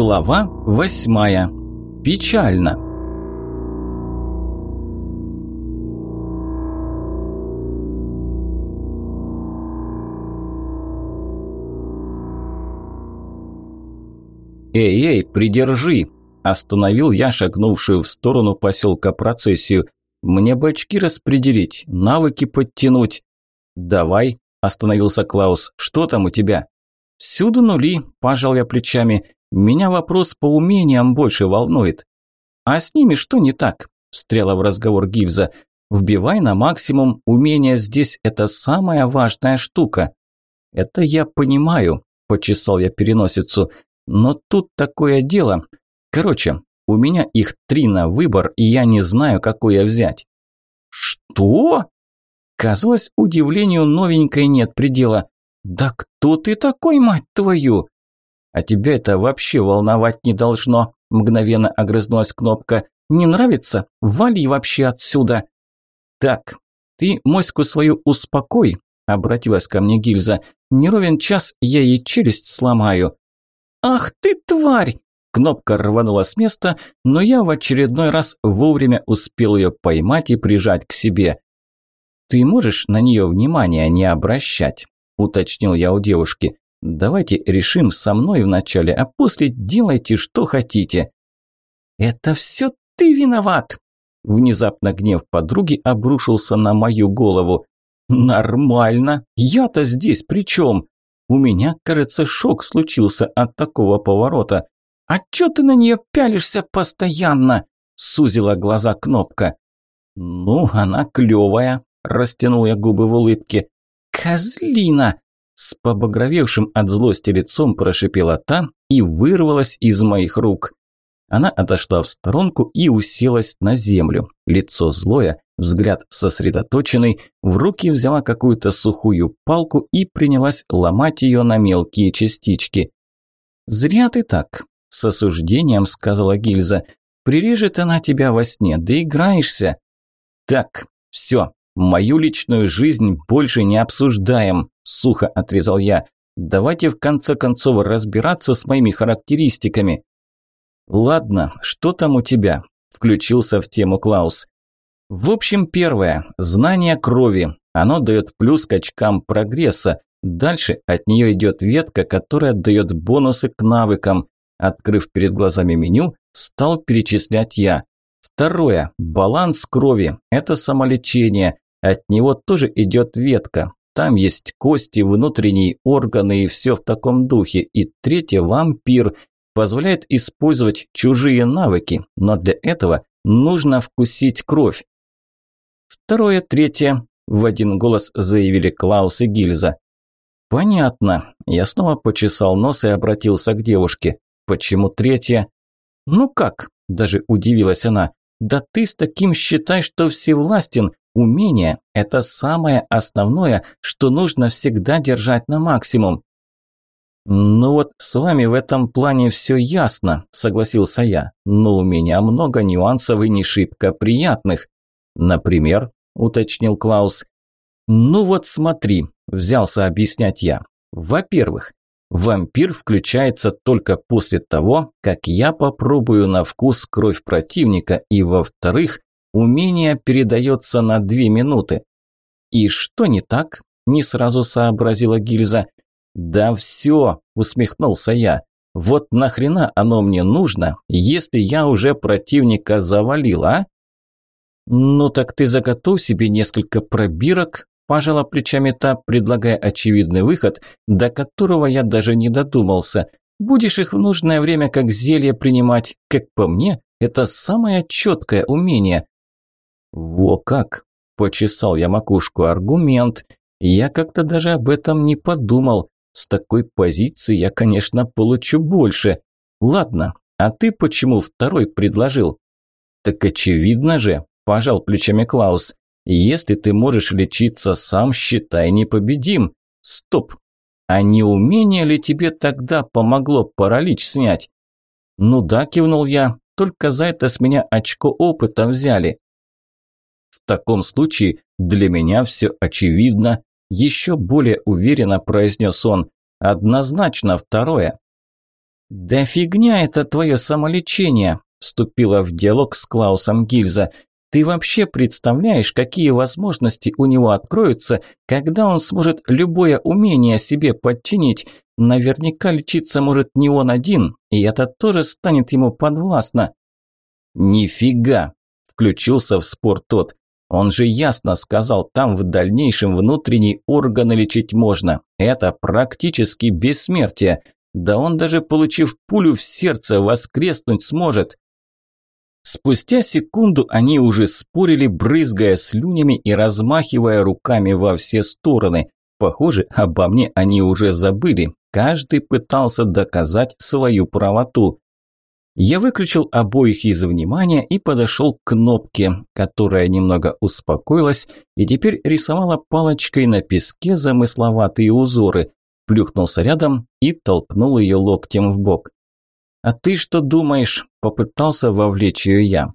Глава восьмая. Печально. «Эй-эй, придержи!» – остановил я шагнувшую в сторону поселка процессию. «Мне бачки распределить, навыки подтянуть». «Давай», – остановился Клаус, – «что там у тебя?» «Всюду нули», – пожал я плечами. «Меня вопрос по умениям больше волнует». «А с ними что не так?» – встряла в разговор Гильза. «Вбивай на максимум, умения здесь – это самая важная штука». «Это я понимаю», – почесал я переносицу. «Но тут такое дело. Короче, у меня их три на выбор, и я не знаю, какое взять». «Что?» Казалось, удивлению новенькой нет предела. «Да кто ты такой, мать твою?» «А тебя это вообще волновать не должно», – мгновенно огрызнулась кнопка. «Не нравится? Вали вообще отсюда!» «Так, ты моську свою успокой», – обратилась ко мне гильза. «Не ровен час, я ей челюсть сломаю». «Ах ты, тварь!» Кнопка рванула с места, но я в очередной раз вовремя успел ее поймать и прижать к себе. «Ты можешь на нее внимания не обращать?» уточнил я у девушки. Давайте решим со мной вначале, а после делайте, что хотите. Это все ты виноват. Внезапно гнев подруги обрушился на мою голову. Нормально. Я-то здесь при чем? У меня, кажется, шок случился от такого поворота. А чё ты на нее пялишься постоянно? Сузила глаза кнопка. Ну, она клевая. Растянул я губы в улыбке. «Козлина!» С побагровевшим от злости лицом прошипела та и вырвалась из моих рук. Она отошла в сторонку и уселась на землю. Лицо злое, взгляд сосредоточенный, в руки взяла какую-то сухую палку и принялась ломать ее на мелкие частички. «Зря ты так», – с осуждением сказала Гильза. «Прирежет она тебя во сне, доиграешься». «Так, все, «Мою личную жизнь больше не обсуждаем», – сухо отрезал я. «Давайте в конце концов разбираться с моими характеристиками». «Ладно, что там у тебя?» – включился в тему Клаус. «В общем, первое – знание крови. Оно дает плюс к очкам прогресса. Дальше от нее идет ветка, которая дает бонусы к навыкам. Открыв перед глазами меню, стал перечислять я. Второе – баланс крови. Это самолечение. От него тоже идет ветка. Там есть кости, внутренние органы и все в таком духе. И третье – вампир. Позволяет использовать чужие навыки, но для этого нужно вкусить кровь. Второе, третье – в один голос заявили Клаус и Гильза. «Понятно». Я снова почесал нос и обратился к девушке. «Почему третье?» «Ну как?» – даже удивилась она. «Да ты с таким считай, что всевластен. Умение – это самое основное, что нужно всегда держать на максимум. «Ну вот с вами в этом плане все ясно», – согласился я. «Но у меня много нюансов и не шибко приятных». «Например?» – уточнил Клаус. «Ну вот смотри», – взялся объяснять я. «Во-первых, вампир включается только после того, как я попробую на вкус кровь противника, и во-вторых, Умение передается на две минуты. И что не так? Не сразу сообразила гильза. Да все, усмехнулся я. Вот нахрена оно мне нужно, если я уже противника завалил, а? Ну так ты заготовь себе несколько пробирок, пожала плечами та, предлагая очевидный выход, до которого я даже не додумался. Будешь их в нужное время как зелье принимать. Как по мне, это самое четкое умение. «Во как!» – почесал я макушку. «Аргумент. Я как-то даже об этом не подумал. С такой позиции я, конечно, получу больше. Ладно, а ты почему второй предложил?» «Так очевидно же», – пожал плечами Клаус. «Если ты можешь лечиться сам, считай непобедим. Стоп! А не умение ли тебе тогда помогло паралич снять?» «Ну да», – кивнул я, – «только за это с меня очко опыта взяли». В таком случае для меня все очевидно. Еще более уверенно произнес он. Однозначно второе. «Да фигня это твое самолечение», – вступила в диалог с Клаусом Гильза. «Ты вообще представляешь, какие возможности у него откроются, когда он сможет любое умение себе подчинить? Наверняка лечиться может не он один, и это тоже станет ему подвластно». «Нифига!» – включился в спор тот. Он же ясно сказал, там в дальнейшем внутренние органы лечить можно. Это практически бессмертие. Да он даже получив пулю в сердце воскреснуть сможет. Спустя секунду они уже спорили, брызгая слюнями и размахивая руками во все стороны. Похоже, обо мне они уже забыли. Каждый пытался доказать свою правоту. Я выключил обоих из внимания и подошел к кнопке, которая немного успокоилась и теперь рисовала палочкой на песке замысловатые узоры. Плюхнулся рядом и толкнул ее локтем в бок. «А ты что думаешь?» – попытался вовлечь ее я.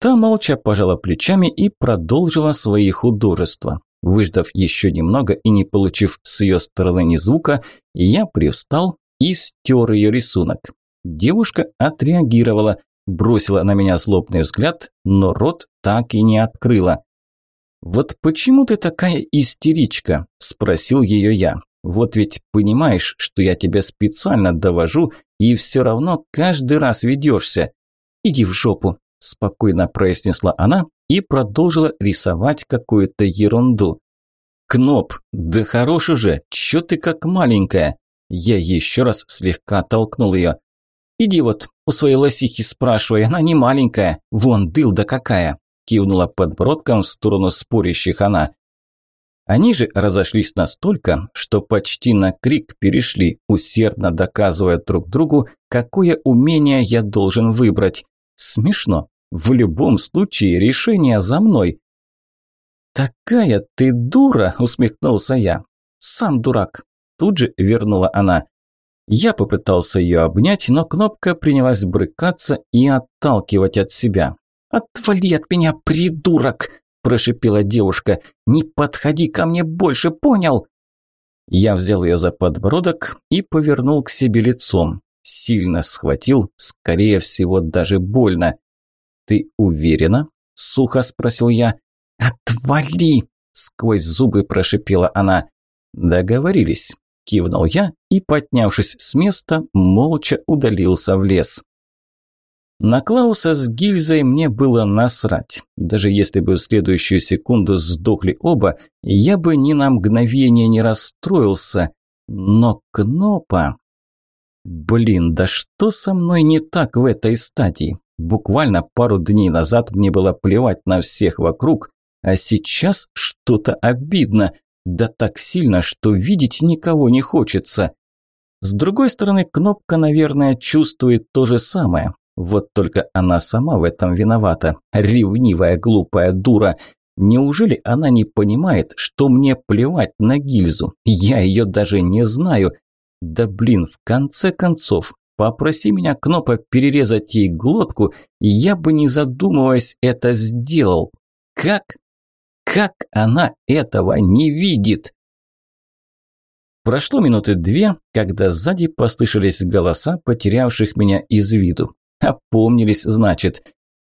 Та молча пожала плечами и продолжила свои художества. Выждав еще немного и не получив с ее стороны ни звука, я привстал и стер ее рисунок. Девушка отреагировала, бросила на меня злобный взгляд, но рот так и не открыла. «Вот почему ты такая истеричка?» – спросил ее я. «Вот ведь понимаешь, что я тебя специально довожу, и все равно каждый раз ведешься. Иди в жопу», – спокойно произнесла она и продолжила рисовать какую-то ерунду. «Кноп, да хорош уже, чё ты как маленькая?» Я еще раз слегка толкнул ее. «Иди вот у своей лосихи спрашивай, она не маленькая, вон дылда какая!» Кивнула подбородком в сторону спорящих она. Они же разошлись настолько, что почти на крик перешли, усердно доказывая друг другу, какое умение я должен выбрать. Смешно. В любом случае решение за мной. «Такая ты дура!» – усмехнулся я. «Сам дурак!» – тут же вернула она. Я попытался ее обнять, но кнопка принялась брыкаться и отталкивать от себя. «Отвали от меня, придурок!» – прошипела девушка. «Не подходи ко мне больше, понял?» Я взял ее за подбородок и повернул к себе лицом. Сильно схватил, скорее всего, даже больно. «Ты уверена?» – сухо спросил я. «Отвали!» – сквозь зубы прошипела она. «Договорились кивнул я и, поднявшись с места, молча удалился в лес. На Клауса с гильзой мне было насрать. Даже если бы в следующую секунду сдохли оба, я бы ни на мгновение не расстроился. Но Кнопа... Блин, да что со мной не так в этой стадии? Буквально пару дней назад мне было плевать на всех вокруг, а сейчас что-то обидно. Да так сильно, что видеть никого не хочется. С другой стороны, Кнопка, наверное, чувствует то же самое. Вот только она сама в этом виновата. Ревнивая глупая дура. Неужели она не понимает, что мне плевать на гильзу? Я ее даже не знаю. Да блин, в конце концов, попроси меня Кнопа перерезать ей глотку, я бы не задумываясь это сделал. Как как она этого не видит? Прошло минуты две, когда сзади послышались голоса потерявших меня из виду. Опомнились, значит.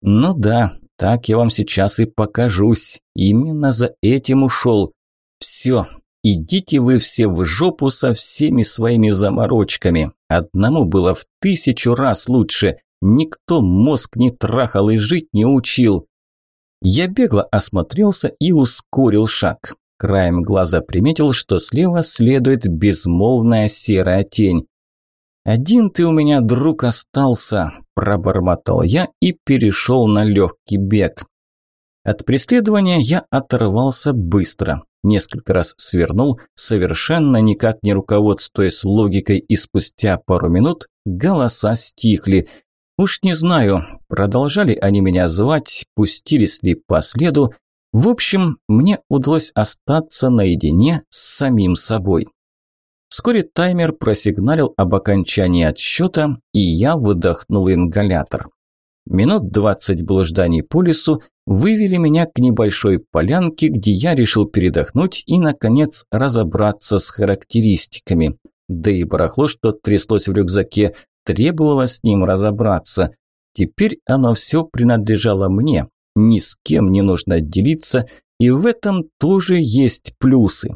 Ну да, так я вам сейчас и покажусь. Именно за этим ушел. Все, идите вы все в жопу со всеми своими заморочками. Одному было в тысячу раз лучше. Никто мозг не трахал и жить не учил. Я бегло осмотрелся и ускорил шаг. Краем глаза приметил, что слева следует безмолвная серая тень. «Один ты у меня, друг, остался», – пробормотал я и перешел на легкий бег. От преследования я оторвался быстро. Несколько раз свернул, совершенно никак не руководствуясь логикой, и спустя пару минут голоса стихли. Уж не знаю, продолжали они меня звать, пустились ли по следу. В общем, мне удалось остаться наедине с самим собой. Вскоре таймер просигналил об окончании отсчета, и я выдохнул ингалятор. Минут двадцать блужданий по лесу вывели меня к небольшой полянке, где я решил передохнуть и, наконец, разобраться с характеристиками. Да и барахло, что тряслось в рюкзаке, требовало с ним разобраться. Теперь оно все принадлежало мне, ни с кем не нужно делиться, и в этом тоже есть плюсы.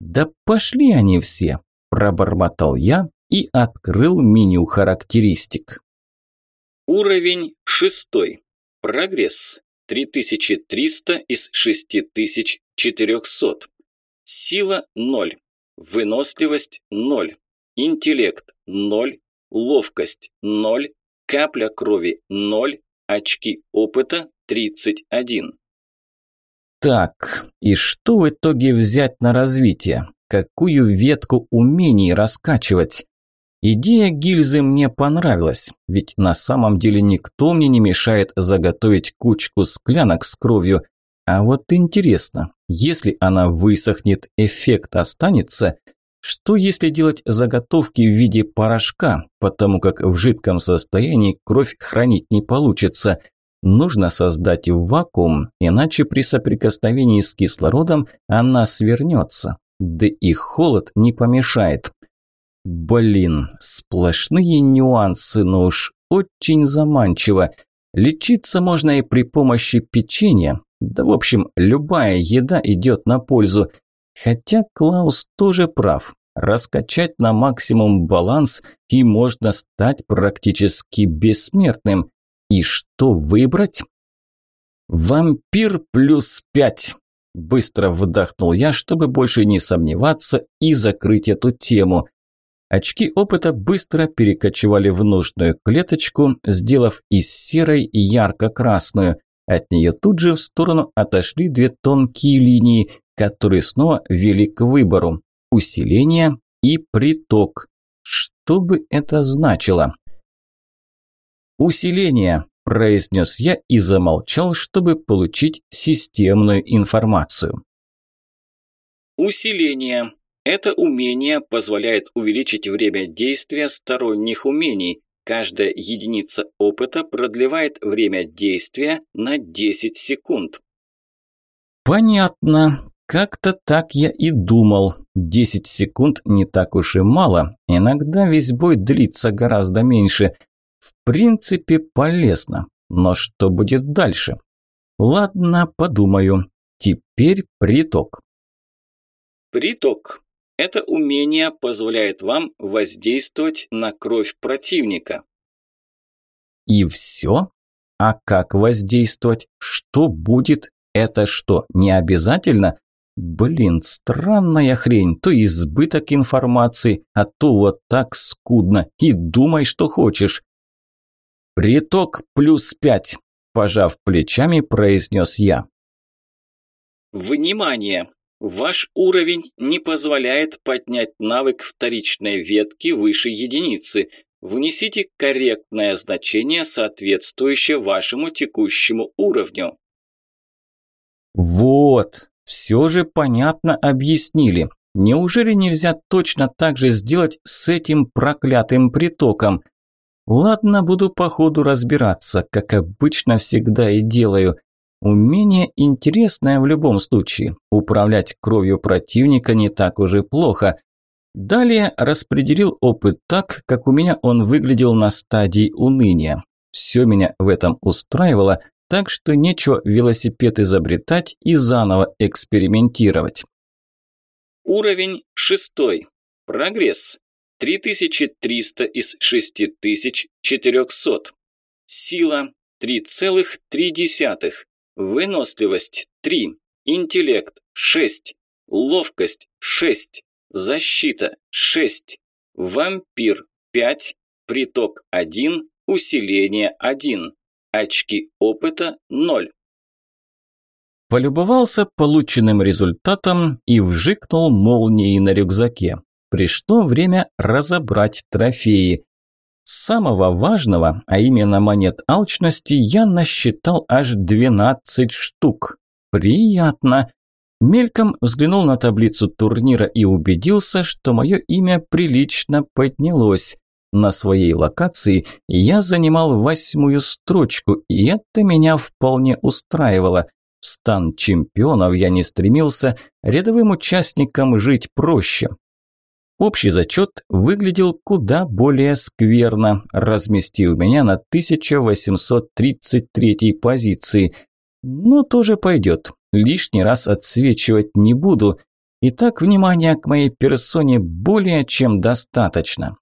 «Да пошли они все!» – пробормотал я и открыл меню характеристик. Уровень шестой. Прогресс. 3300 из 6400. Сила 0. Выносливость 0. Интеллект 0. Ловкость 0. Капля крови 0. Очки опыта 31. Так, и что в итоге взять на развитие? Какую ветку умений раскачивать? Идея гильзы мне понравилась, ведь на самом деле никто мне не мешает заготовить кучку склянок с кровью. А вот интересно, если она высохнет, эффект останется? Что если делать заготовки в виде порошка, потому как в жидком состоянии кровь хранить не получится? Нужно создать вакуум, иначе при соприкосновении с кислородом она свернется. Да и холод не помешает. Блин, сплошные нюансы, но уж очень заманчиво. Лечиться можно и при помощи печенья. Да, в общем, любая еда идет на пользу. Хотя Клаус тоже прав. Раскачать на максимум баланс и можно стать практически бессмертным. И что выбрать? Вампир плюс пять. Быстро вдохнул я, чтобы больше не сомневаться и закрыть эту тему. Очки опыта быстро перекочевали в нужную клеточку, сделав из серой ярко-красную. От нее тут же в сторону отошли две тонкие линии, которые снова вели к выбору. Усиление и приток. Что бы это значило? «Усиление», – произнес я и замолчал, чтобы получить системную информацию. Усиление. Это умение позволяет увеличить время действия сторонних умений. Каждая единица опыта продлевает время действия на 10 секунд. Понятно. Как-то так я и думал. 10 секунд не так уж и мало. Иногда весь бой длится гораздо меньше – в принципе, полезно. Но что будет дальше? Ладно, подумаю. Теперь приток. Приток. Это умение позволяет вам воздействовать на кровь противника. И все? А как воздействовать? Что будет? Это что, не обязательно? Блин, странная хрень. То избыток информации, а то вот так скудно. И думай, что хочешь. «Приток плюс пять», – пожав плечами, произнес я. Внимание! Ваш уровень не позволяет поднять навык вторичной ветки выше единицы. Внесите корректное значение, соответствующее вашему текущему уровню. Вот, все же понятно объяснили. Неужели нельзя точно так же сделать с этим проклятым притоком? Ладно, буду по ходу разбираться, как обычно всегда и делаю. Умение интересное в любом случае. Управлять кровью противника не так уж и плохо. Далее распределил опыт так, как у меня он выглядел на стадии уныния. Все меня в этом устраивало, так что нечего велосипед изобретать и заново экспериментировать. Уровень шестой. Прогресс. 3300 из 6400. Сила 3,3. Выносливость 3. Интеллект 6. Ловкость 6. Защита 6. Вампир 5. Приток 1. Усиление 1. Очки опыта 0. Полюбовался полученным результатом и вжикнул молнией на рюкзаке. Пришло время разобрать трофеи. Самого важного, а именно монет алчности, я насчитал аж 12 штук. Приятно. Мельком взглянул на таблицу турнира и убедился, что мое имя прилично поднялось. На своей локации я занимал восьмую строчку, и это меня вполне устраивало. В стан чемпионов я не стремился, рядовым участникам жить проще. Общий зачет выглядел куда более скверно, разместив меня на 1833 позиции. Но тоже пойдет, лишний раз отсвечивать не буду. И так внимания к моей персоне более чем достаточно.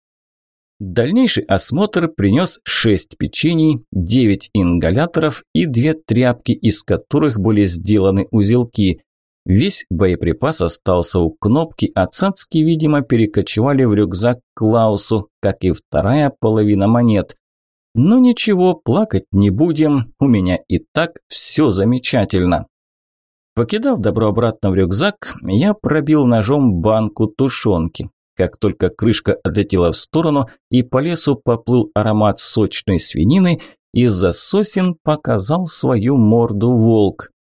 Дальнейший осмотр принес шесть печений, девять ингаляторов и две тряпки, из которых были сделаны узелки. Весь боеприпас остался у кнопки, а цацки, видимо, перекочевали в рюкзак Клаусу, как и вторая половина монет. Но ничего, плакать не будем, у меня и так все замечательно. Покидав добро обратно в рюкзак, я пробил ножом банку тушенки. Как только крышка отлетела в сторону и по лесу поплыл аромат сочной свинины, из-за сосен показал свою морду волк.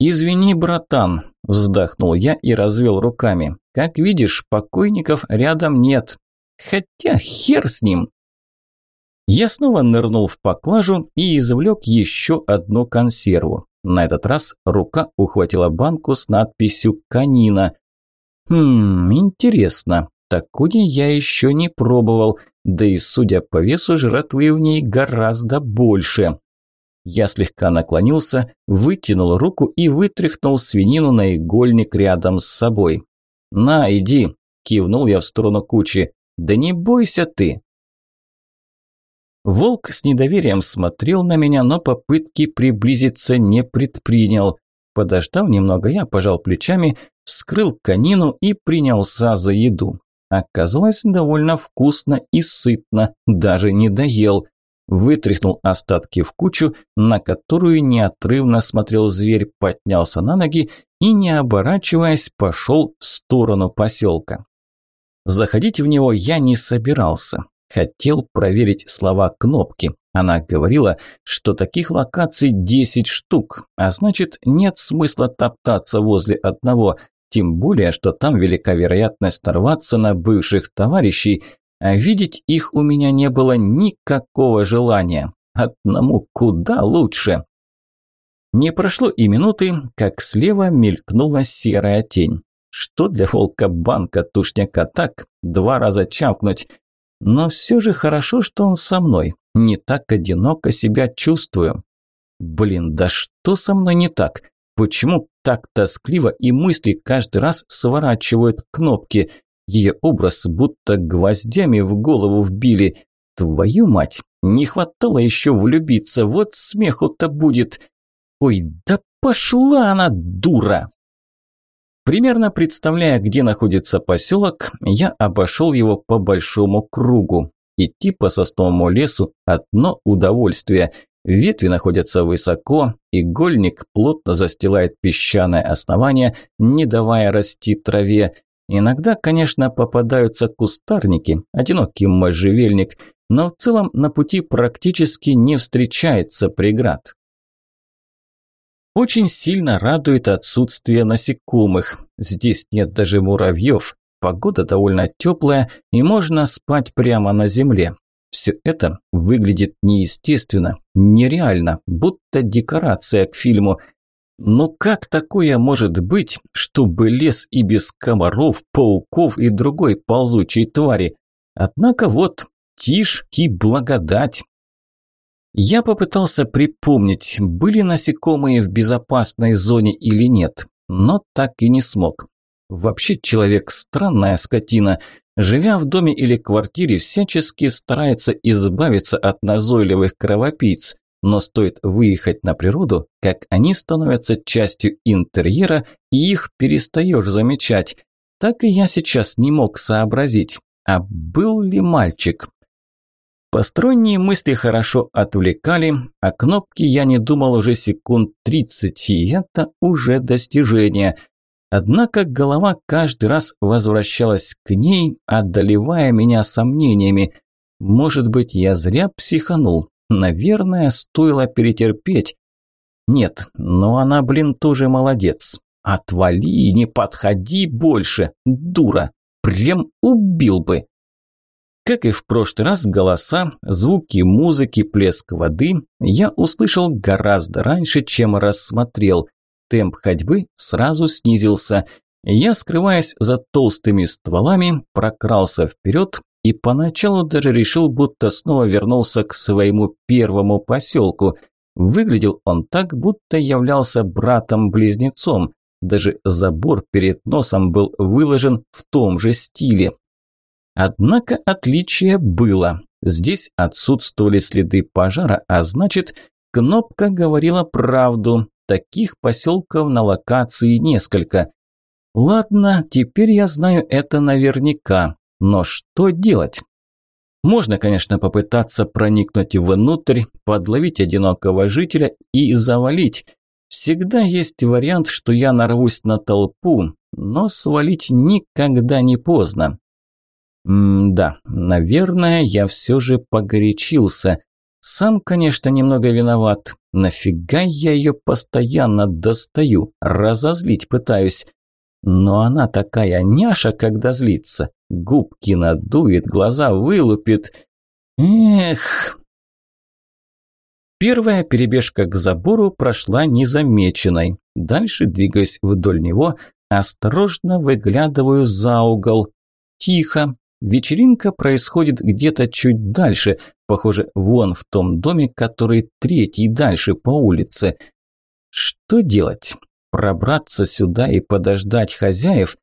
«Извини, братан», – вздохнул я и развел руками. «Как видишь, покойников рядом нет. Хотя хер с ним». Я снова нырнул в поклажу и извлек еще одну консерву. На этот раз рука ухватила банку с надписью «Канина». «Хм, интересно, такую я еще не пробовал, да и, судя по весу, жратвы в ней гораздо больше». Я слегка наклонился, вытянул руку и вытряхнул свинину на игольник рядом с собой. «На, иди!» – кивнул я в сторону кучи. «Да не бойся ты!» Волк с недоверием смотрел на меня, но попытки приблизиться не предпринял. Подождав немного, я пожал плечами, вскрыл конину и принялся за еду. Оказалось довольно вкусно и сытно, даже не доел вытряхнул остатки в кучу, на которую неотрывно смотрел зверь, поднялся на ноги и, не оборачиваясь, пошел в сторону поселка. Заходить в него я не собирался. Хотел проверить слова кнопки. Она говорила, что таких локаций 10 штук, а значит нет смысла топтаться возле одного, тем более, что там велика вероятность нарваться на бывших товарищей, а видеть их у меня не было никакого желания. Одному куда лучше. Не прошло и минуты, как слева мелькнула серая тень. Что для волка банка тушняка так, два раза чавкнуть. Но все же хорошо, что он со мной. Не так одиноко себя чувствую. Блин, да что со мной не так? Почему так тоскливо и мысли каждый раз сворачивают кнопки? Ее образ будто гвоздями в голову вбили. Твою мать, не хватало еще влюбиться, вот смеху-то будет. Ой, да пошла она, дура! Примерно представляя, где находится поселок, я обошел его по большому кругу. Идти по сосновому лесу – одно удовольствие. Ветви находятся высоко, игольник плотно застилает песчаное основание, не давая расти траве. Иногда, конечно, попадаются кустарники, одинокий можжевельник, но в целом на пути практически не встречается преград. Очень сильно радует отсутствие насекомых. Здесь нет даже муравьев. Погода довольно теплая и можно спать прямо на земле. Все это выглядит неестественно, нереально, будто декорация к фильму – но как такое может быть, чтобы лес и без комаров, пауков и другой ползучей твари? Однако вот тишь и благодать. Я попытался припомнить, были насекомые в безопасной зоне или нет, но так и не смог. Вообще человек странная скотина. Живя в доме или квартире, всячески старается избавиться от назойливых кровопийц но стоит выехать на природу, как они становятся частью интерьера, и их перестаешь замечать. Так и я сейчас не мог сообразить, а был ли мальчик. Посторонние мысли хорошо отвлекали, а кнопки я не думал уже секунд тридцать, и это уже достижение. Однако голова каждый раз возвращалась к ней, одолевая меня сомнениями. Может быть, я зря психанул, Наверное, стоило перетерпеть. Нет, но она, блин, тоже молодец. Отвали, не подходи больше, дура. Прям убил бы. Как и в прошлый раз, голоса, звуки музыки, плеск воды я услышал гораздо раньше, чем рассмотрел. Темп ходьбы сразу снизился. Я, скрываясь за толстыми стволами, прокрался вперед и поначалу даже решил, будто снова вернулся к своему первому поселку. Выглядел он так, будто являлся братом-близнецом. Даже забор перед носом был выложен в том же стиле. Однако отличие было. Здесь отсутствовали следы пожара, а значит, кнопка говорила правду. Таких поселков на локации несколько. Ладно, теперь я знаю это наверняка. Но что делать? Можно, конечно, попытаться проникнуть внутрь, подловить одинокого жителя и завалить. Всегда есть вариант, что я нарвусь на толпу, но свалить никогда не поздно. М-да, наверное, я все же погорячился. Сам, конечно, немного виноват. Нафига я ее постоянно достаю, разозлить пытаюсь. Но она такая няша, когда злится. Губки надует, глаза вылупит. Эх! Первая перебежка к забору прошла незамеченной. Дальше, двигаясь вдоль него, осторожно выглядываю за угол. Тихо. Вечеринка происходит где-то чуть дальше, похоже, вон в том доме, который третий дальше по улице. Что делать? Пробраться сюда и подождать хозяев?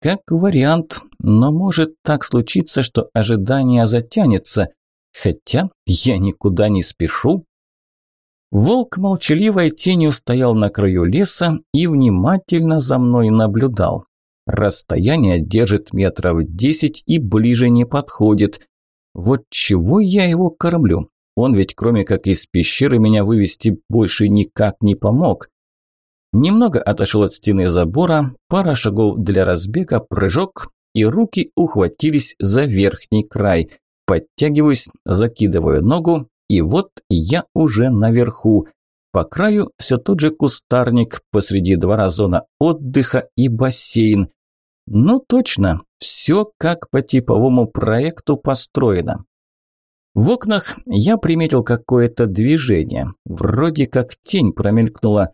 Как вариант, но может так случиться, что ожидание затянется. Хотя я никуда не спешу. Волк молчаливой тенью стоял на краю леса и внимательно за мной наблюдал. Расстояние держит метров десять и ближе не подходит. Вот чего я его кормлю? Он ведь кроме как из пещеры меня вывести больше никак не помог. Немного отошел от стены забора, пара шагов для разбега, прыжок, и руки ухватились за верхний край. Подтягиваюсь, закидываю ногу, и вот я уже наверху. По краю все тот же кустарник, посреди двора зона отдыха и бассейн. Ну точно, все как по типовому проекту построено. В окнах я приметил какое-то движение, вроде как тень промелькнула.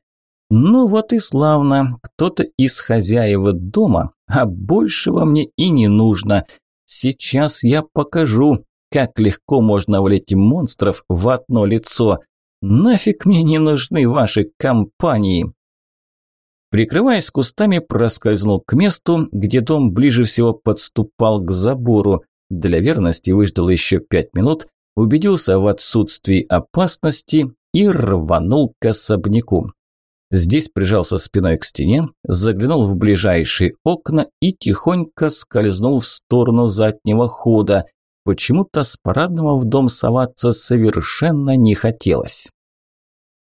Ну вот и славно, кто-то из хозяев дома, а большего мне и не нужно. Сейчас я покажу, как легко можно влить монстров в одно лицо. Нафиг мне не нужны ваши компании. Прикрываясь кустами, проскользнул к месту, где дом ближе всего подступал к забору. Для верности выждал еще пять минут, убедился в отсутствии опасности и рванул к особняку. Здесь прижался спиной к стене, заглянул в ближайшие окна и тихонько скользнул в сторону заднего хода. Почему-то с парадного в дом соваться совершенно не хотелось.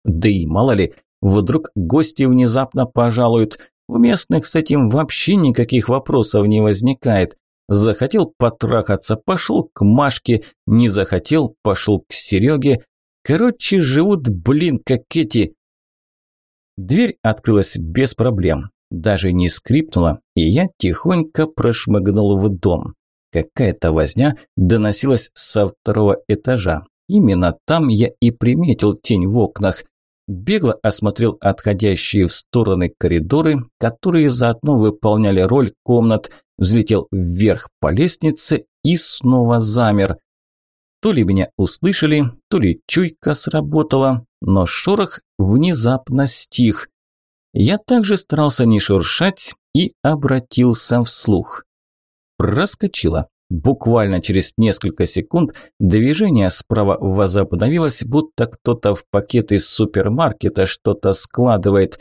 Да и мало ли, вдруг гости внезапно пожалуют. У местных с этим вообще никаких вопросов не возникает. Захотел потрахаться, пошел к Машке, не захотел, пошел к Сереге. Короче, живут, блин, как эти. Дверь открылась без проблем. Даже не скрипнула, и я тихонько прошмыгнул в дом. Какая-то возня доносилась со второго этажа. Именно там я и приметил тень в окнах. Бегло осмотрел отходящие в стороны коридоры, которые заодно выполняли роль комнат, взлетел вверх по лестнице и снова замер. То ли меня услышали, то ли чуйка сработала, но шорох внезапно стих. Я также старался не шуршать и обратился вслух. Проскочило. Буквально через несколько секунд движение справа возобновилось, будто кто-то в пакет из супермаркета что-то складывает.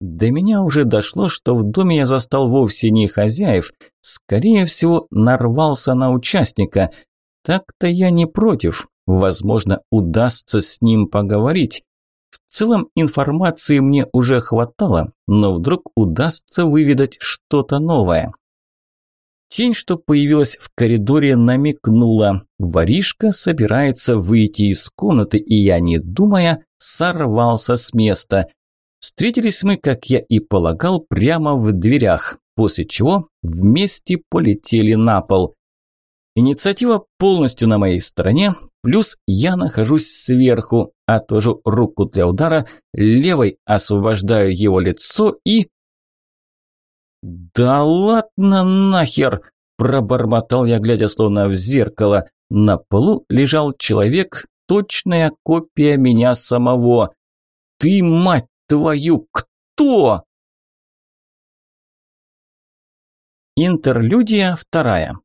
До меня уже дошло, что в доме я застал вовсе не хозяев, скорее всего, нарвался на участника. Так-то я не против, возможно, удастся с ним поговорить. В целом информации мне уже хватало, но вдруг удастся выведать что-то новое. Тень, что появилась в коридоре, намекнула. Воришка собирается выйти из комнаты, и я, не думая, сорвался с места. Встретились мы, как я и полагал, прямо в дверях, после чего вместе полетели на пол. Инициатива полностью на моей стороне, плюс я нахожусь сверху, отвожу руку для удара, левой освобождаю его лицо и... Да ладно нахер, пробормотал я, глядя словно в зеркало. На полу лежал человек, точная копия меня самого. Ты, мать твою, кто? Интерлюдия вторая.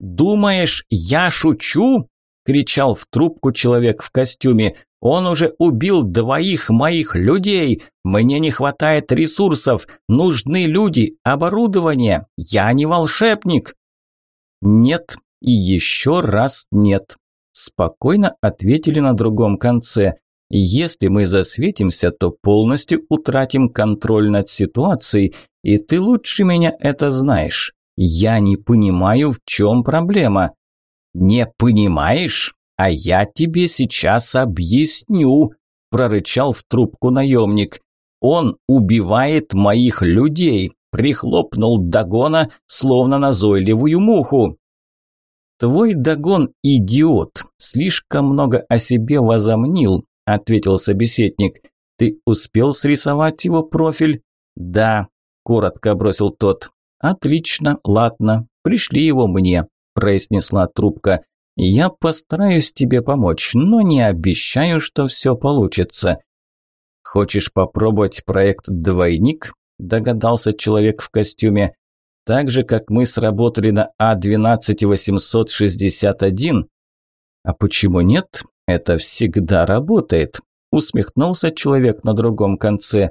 «Думаешь, я шучу?» – кричал в трубку человек в костюме. «Он уже убил двоих моих людей! Мне не хватает ресурсов! Нужны люди, оборудование! Я не волшебник!» «Нет и еще раз нет», – спокойно ответили на другом конце. Если мы засветимся, то полностью утратим контроль над ситуацией, и ты лучше меня это знаешь. Я не понимаю, в чем проблема. Не понимаешь? А я тебе сейчас объясню, прорычал в трубку наемник. Он убивает моих людей, прихлопнул Дагона, словно назойливую муху. Твой Дагон идиот, слишком много о себе возомнил, ответил собеседник. Ты успел срисовать его профиль? Да, коротко бросил тот. Отлично, ладно, пришли его мне, произнесла трубка. Я постараюсь тебе помочь, но не обещаю, что все получится. Хочешь попробовать проект «Двойник»? Догадался человек в костюме. Так же, как мы сработали на А12861? А почему нет? Это всегда работает, усмехнулся человек на другом конце.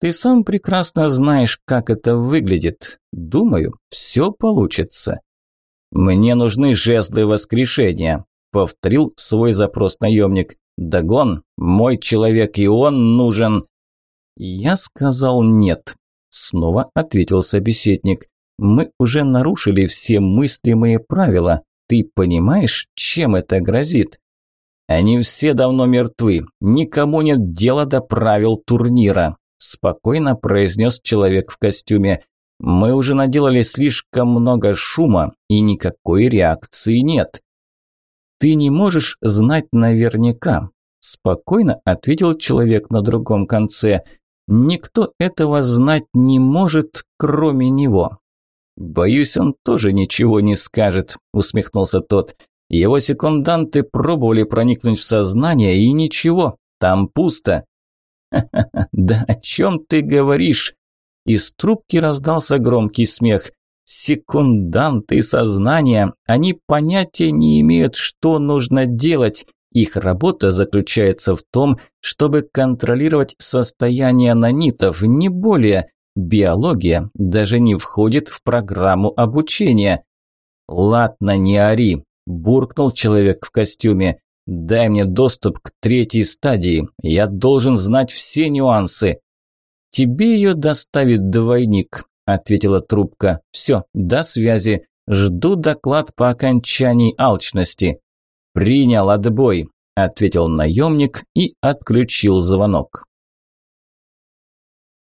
Ты сам прекрасно знаешь, как это выглядит. Думаю, все получится. Мне нужны жезлы воскрешения, повторил свой запрос наемник. Дагон, мой человек, и он нужен. Я сказал нет, снова ответил собеседник. Мы уже нарушили все мыслимые правила. Ты понимаешь, чем это грозит? Они все давно мертвы. Никому нет дела до правил турнира», – спокойно произнес человек в костюме. «Мы уже наделали слишком много шума, и никакой реакции нет». «Ты не можешь знать наверняка», – спокойно ответил человек на другом конце. «Никто этого знать не может, кроме него». «Боюсь, он тоже ничего не скажет», – усмехнулся тот. Его секунданты пробовали проникнуть в сознание, и ничего, там пусто. «Ха-ха-ха, да о чем ты говоришь?» Из трубки раздался громкий смех. «Секунданты сознания, они понятия не имеют, что нужно делать. Их работа заключается в том, чтобы контролировать состояние нанитов, не более. Биология даже не входит в программу обучения». «Ладно, не ори буркнул человек в костюме. «Дай мне доступ к третьей стадии. Я должен знать все нюансы». «Тебе ее доставит двойник», – ответила трубка. «Все, до связи. Жду доклад по окончании алчности». «Принял отбой», – ответил наемник и отключил звонок.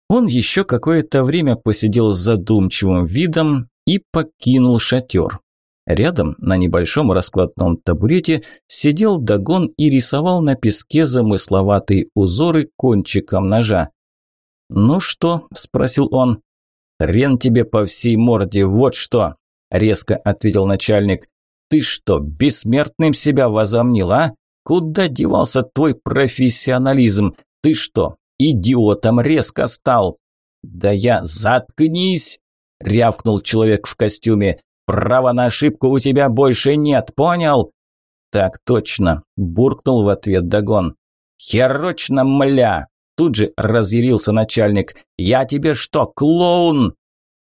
Он еще какое-то время посидел с задумчивым видом и покинул шатер. Рядом на небольшом раскладном табурете сидел Дагон и рисовал на песке замысловатые узоры кончиком ножа. «Ну что?» – спросил он. «Хрен тебе по всей морде, вот что!» – резко ответил начальник. «Ты что, бессмертным себя возомнил, а? Куда девался твой профессионализм? Ты что, идиотом резко стал?» «Да я заткнись!» – рявкнул человек в костюме. Права на ошибку у тебя больше нет, понял?» «Так точно», – буркнул в ответ Дагон. «Херочно, мля!» – тут же разъярился начальник. «Я тебе что, клоун?»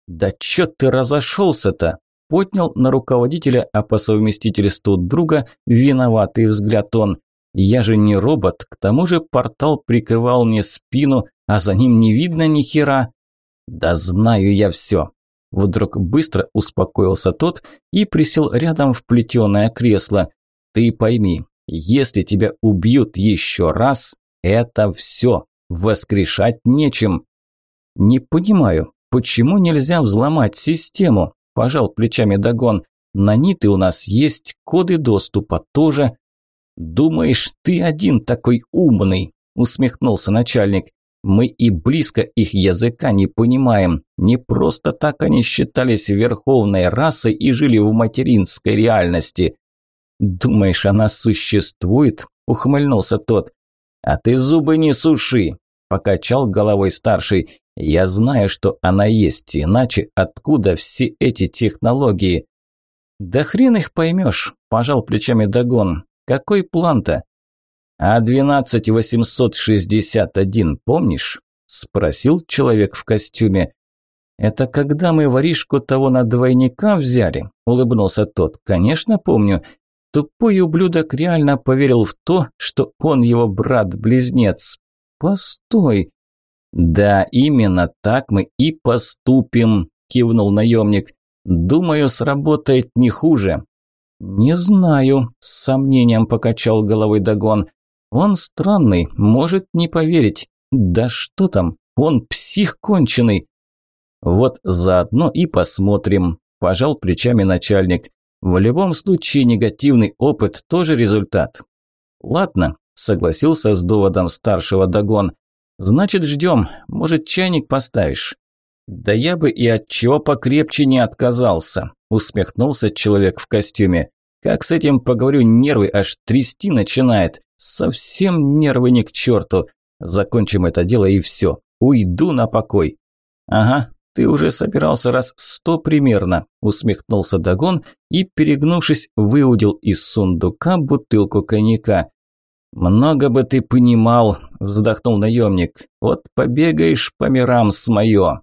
«Да чё ты разошелся-то?» – поднял на руководителя, а по совместительству друга виноватый взгляд он. «Я же не робот, к тому же портал прикрывал мне спину, а за ним не видно ни хера». «Да знаю я все», Вдруг быстро успокоился тот и присел рядом в плетеное кресло. «Ты пойми, если тебя убьют еще раз, это все, воскрешать нечем». «Не понимаю, почему нельзя взломать систему?» – пожал плечами Дагон. «На ниты у нас есть, коды доступа тоже». «Думаешь, ты один такой умный?» – усмехнулся начальник. Мы и близко их языка не понимаем. Не просто так они считались верховной расой и жили в материнской реальности. «Думаешь, она существует?» – ухмыльнулся тот. «А ты зубы не суши!» – покачал головой старший. «Я знаю, что она есть, иначе откуда все эти технологии?» «Да хрен их поймешь», – пожал плечами Дагон. «Какой план-то?» «А 12861 помнишь?» – спросил человек в костюме. «Это когда мы воришку того на двойника взяли?» – улыбнулся тот. «Конечно помню. Тупой ублюдок реально поверил в то, что он его брат-близнец. Постой!» «Да, именно так мы и поступим», – кивнул наемник. «Думаю, сработает не хуже». «Не знаю», – с сомнением покачал головой Дагон. Он странный, может не поверить. Да что там, он псих конченый. Вот заодно и посмотрим, пожал плечами начальник. В любом случае негативный опыт тоже результат. Ладно, согласился с доводом старшего Дагон. Значит, ждем. Может, чайник поставишь? Да я бы и от чего покрепче не отказался, усмехнулся человек в костюме. Как с этим поговорю, нервы аж трясти начинает. Совсем нервы не к черту. Закончим это дело и все. Уйду на покой. Ага, ты уже собирался раз сто примерно, усмехнулся Дагон и, перегнувшись, выудил из сундука бутылку коньяка. «Много бы ты понимал», – вздохнул наемник. «Вот побегаешь по мирам с моё».